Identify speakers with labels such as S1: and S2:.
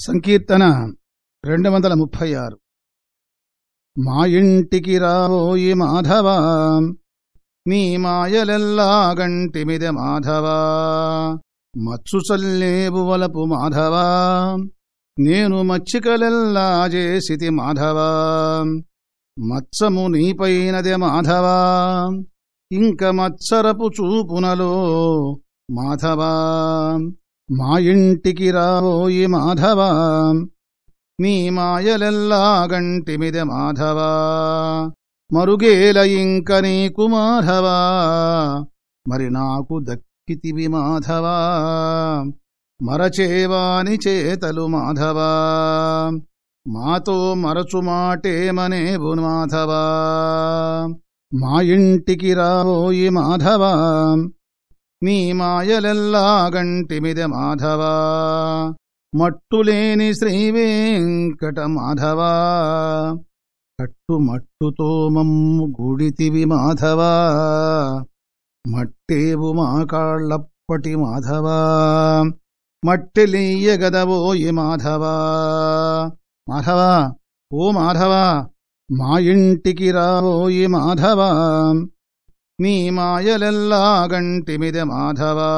S1: సంకీర్తన రెండు వందల ముప్పై ఆరు. మా ఇంటికి రావోయి మాధవా నీ మాయలెల్లా గంటిమిదె మాధవా మచ్చు చల్లేవు వలపు మాధవా నేను మచ్చికలెల్లా చేసితి మాధవా మత్సము నీపైనదే మాధవా ఇంక మత్సరపు చూపునలో మాధవా. మా ఇంటికి రాబోయి మాధవా. నీ మాయలెల్లాగంటిమిదె మాధవా. మరుగేల ఇంక నీకు మాధవా. మరి నాకు దక్కితివి మాధవా. మరచేవాని చేతలు మాధవా. మాతో మరచు మాటేమనేవు మాధవా. మా ఇంటికి రాబోయి మాధవా. నీ మాయలెల్లాగంటిమిదె మాధవా. మట్టులేని శ్రీవేంకట మాధవా. కట్టుమట్టుతో మమ్ము గుడితివి మాధవా. మట్టేవు మా కాళ్ళప్పటి మాధవా. మట్టిలీయగదవోయి మాధవా. మాధవా ఓ మాధవా మా ఇంటికి రావోయి మాధవా. నీ మాయలెల్లా గంటిమిదె మాధవా.